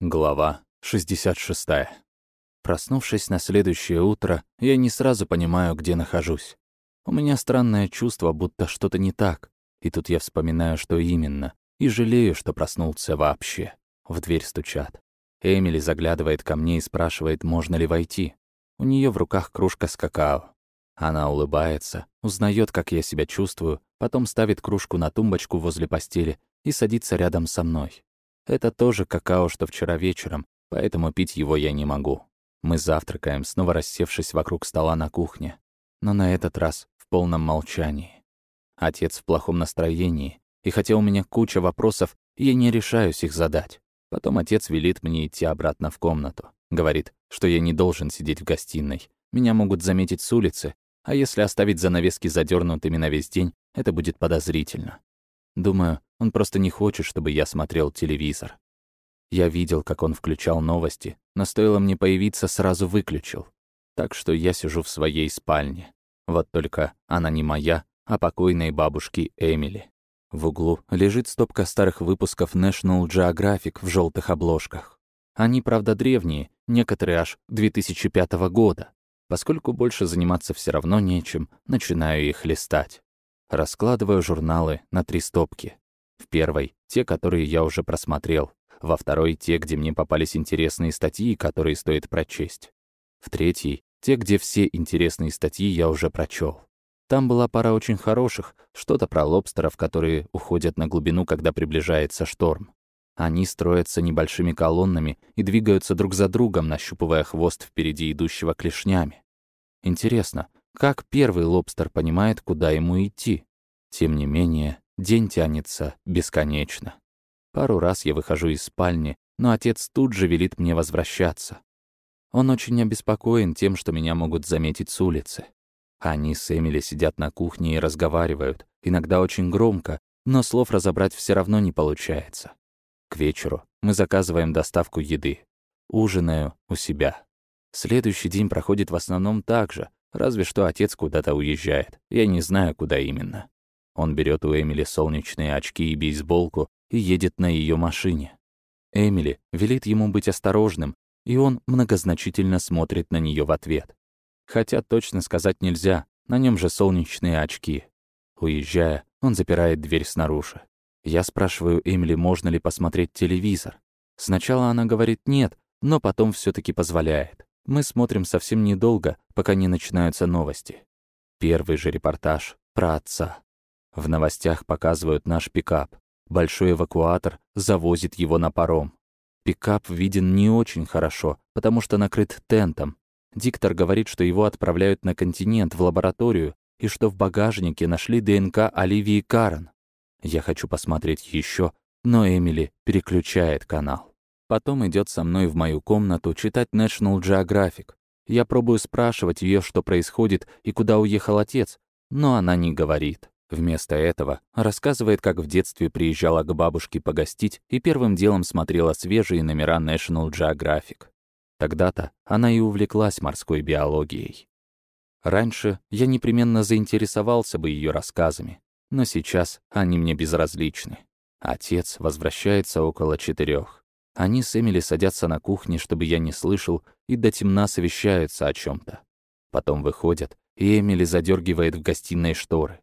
Глава 66. Проснувшись на следующее утро, я не сразу понимаю, где нахожусь. У меня странное чувство, будто что-то не так. И тут я вспоминаю, что именно, и жалею, что проснулся вообще. В дверь стучат. Эмили заглядывает ко мне и спрашивает, можно ли войти. У нее в руках кружка с какао. Она улыбается, узнает, как я себя чувствую, потом ставит кружку на тумбочку возле постели и садится рядом со мной. Это тоже какао, что вчера вечером, поэтому пить его я не могу. Мы завтракаем, снова рассевшись вокруг стола на кухне. Но на этот раз в полном молчании. Отец в плохом настроении, и хотя у меня куча вопросов, я не решаюсь их задать. Потом отец велит мне идти обратно в комнату. Говорит, что я не должен сидеть в гостиной. Меня могут заметить с улицы, а если оставить занавески задернутыми на весь день, это будет подозрительно. Думаю, он просто не хочет, чтобы я смотрел телевизор. Я видел, как он включал новости, но стоило мне появиться, сразу выключил. Так что я сижу в своей спальне. Вот только она не моя, а покойной бабушки Эмили. В углу лежит стопка старых выпусков National Geographic в желтых обложках. Они, правда, древние, некоторые аж 2005 года. Поскольку больше заниматься все равно нечем, начинаю их листать. Раскладываю журналы на три стопки. В первой — те, которые я уже просмотрел. Во второй — те, где мне попались интересные статьи, которые стоит прочесть. В третьей — те, где все интересные статьи я уже прочел. Там была пара очень хороших, что-то про лобстеров, которые уходят на глубину, когда приближается шторм. Они строятся небольшими колоннами и двигаются друг за другом, нащупывая хвост впереди идущего клешнями. Интересно, как первый лобстер понимает, куда ему идти? Тем не менее, день тянется бесконечно. Пару раз я выхожу из спальни, но отец тут же велит мне возвращаться. Он очень обеспокоен тем, что меня могут заметить с улицы. Они с Эмили сидят на кухне и разговаривают, иногда очень громко, но слов разобрать все равно не получается. К вечеру мы заказываем доставку еды. Ужинаю у себя. Следующий день проходит в основном так же, Разве что отец куда-то уезжает. Я не знаю, куда именно. Он берет у Эмили солнечные очки и бейсболку и едет на ее машине. Эмили велит ему быть осторожным, и он многозначительно смотрит на нее в ответ. Хотя точно сказать нельзя, на нем же солнечные очки. Уезжая, он запирает дверь снаружи. Я спрашиваю Эмили, можно ли посмотреть телевизор. Сначала она говорит нет, но потом все таки позволяет. Мы смотрим совсем недолго, пока не начинаются новости. Первый же репортаж про отца. В новостях показывают наш пикап. Большой эвакуатор завозит его на паром. Пикап виден не очень хорошо, потому что накрыт тентом. Диктор говорит, что его отправляют на континент, в лабораторию, и что в багажнике нашли ДНК Оливии Карен. Я хочу посмотреть еще, но Эмили переключает канал. Потом идет со мной в мою комнату читать National Geographic. Я пробую спрашивать ее, что происходит и куда уехал отец, но она не говорит. Вместо этого рассказывает, как в детстве приезжала к бабушке погостить и первым делом смотрела свежие номера National Geographic. Тогда-то она и увлеклась морской биологией. Раньше я непременно заинтересовался бы ее рассказами, но сейчас они мне безразличны. Отец возвращается около четырех. Они с Эмили садятся на кухне, чтобы я не слышал, и до темна совещаются о чем то Потом выходят, и Эмили задергивает в гостиной шторы.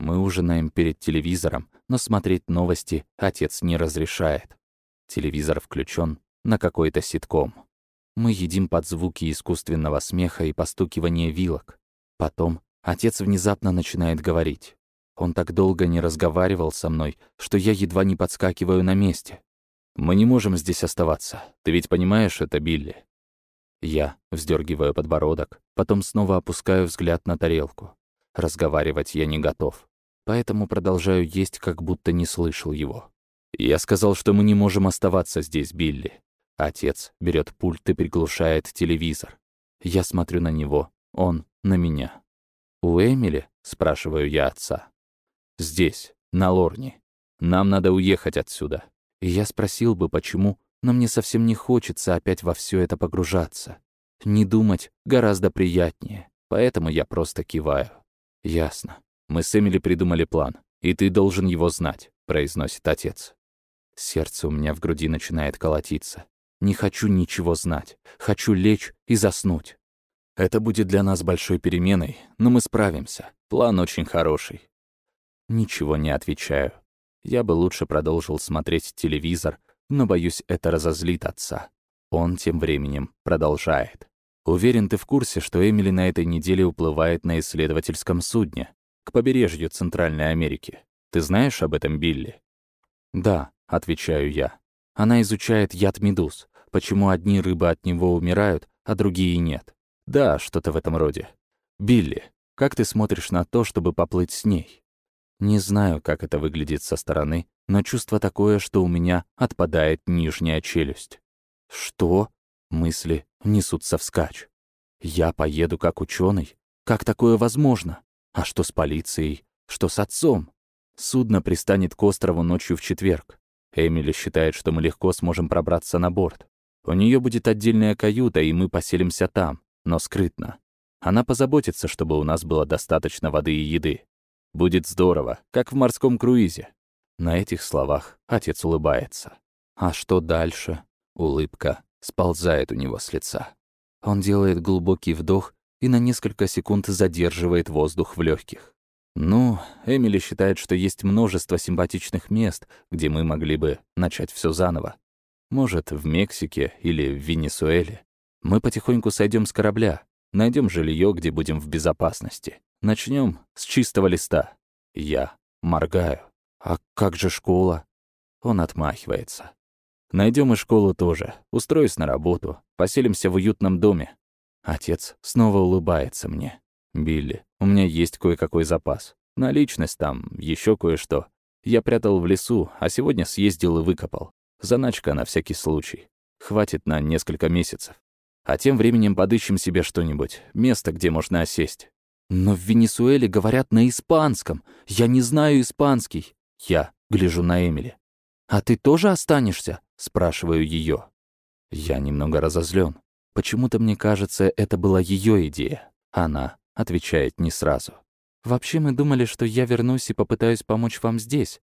Мы ужинаем перед телевизором, но смотреть новости отец не разрешает. Телевизор включен на какой-то ситком. Мы едим под звуки искусственного смеха и постукивания вилок. Потом отец внезапно начинает говорить. Он так долго не разговаривал со мной, что я едва не подскакиваю на месте. Мы не можем здесь оставаться. Ты ведь понимаешь это, Билли?» Я вздергиваю подбородок, потом снова опускаю взгляд на тарелку. Разговаривать я не готов, поэтому продолжаю есть, как будто не слышал его. Я сказал, что мы не можем оставаться здесь, Билли. Отец берет пульт и приглушает телевизор. Я смотрю на него, он на меня. «У Эмили?» — спрашиваю я отца. «Здесь, на Лорне. Нам надо уехать отсюда. И я спросил бы, почему, но мне совсем не хочется опять во все это погружаться. Не думать гораздо приятнее, поэтому я просто киваю. «Ясно. Мы с Эмили придумали план, и ты должен его знать», — произносит отец. Сердце у меня в груди начинает колотиться. Не хочу ничего знать. Хочу лечь и заснуть. Это будет для нас большой переменой, но мы справимся. План очень хороший. Ничего не отвечаю. Я бы лучше продолжил смотреть телевизор, но, боюсь, это разозлит отца. Он тем временем продолжает. Уверен, ты в курсе, что Эмили на этой неделе уплывает на исследовательском судне к побережью Центральной Америки. Ты знаешь об этом, Билли? Да, отвечаю я. Она изучает яд медуз, почему одни рыбы от него умирают, а другие нет. Да, что-то в этом роде. Билли, как ты смотришь на то, чтобы поплыть с ней? Не знаю, как это выглядит со стороны, но чувство такое, что у меня отпадает нижняя челюсть. Что? Мысли несутся вскачь. Я поеду как ученый? Как такое возможно? А что с полицией? Что с отцом? Судно пристанет к острову ночью в четверг. Эмили считает, что мы легко сможем пробраться на борт. У нее будет отдельная каюта, и мы поселимся там, но скрытно. Она позаботится, чтобы у нас было достаточно воды и еды. Будет здорово, как в морском круизе. На этих словах отец улыбается. А что дальше? Улыбка сползает у него с лица. Он делает глубокий вдох и на несколько секунд задерживает воздух в легких. Ну, Эмили считает, что есть множество симпатичных мест, где мы могли бы начать все заново. Может, в Мексике или в Венесуэле. Мы потихоньку сойдем с корабля, найдем жилье, где будем в безопасности. Начнем с чистого листа. Я моргаю. А как же школа? Он отмахивается. Найдем и школу тоже. Устроюсь на работу. Поселимся в уютном доме. Отец снова улыбается мне. Билли, у меня есть кое-какой запас. Наличность там, еще кое-что. Я прятал в лесу, а сегодня съездил и выкопал. Заначка на всякий случай. Хватит на несколько месяцев. А тем временем подыщем себе что-нибудь, место, где можно осесть. Но в Венесуэле говорят на испанском. Я не знаю испанский. Я гляжу на Эмили. «А ты тоже останешься?» — спрашиваю ее. Я немного разозлен. Почему-то мне кажется, это была ее идея. Она отвечает не сразу. «Вообще мы думали, что я вернусь и попытаюсь помочь вам здесь.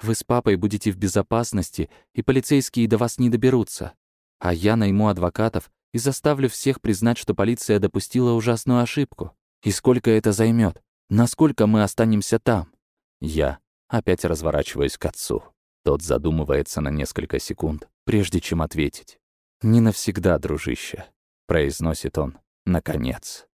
Вы с папой будете в безопасности, и полицейские до вас не доберутся. А я найму адвокатов и заставлю всех признать, что полиция допустила ужасную ошибку. И сколько это займет? Насколько мы останемся там?» Я опять разворачиваюсь к отцу. Тот задумывается на несколько секунд, прежде чем ответить. «Не навсегда, дружище», — произносит он, наконец.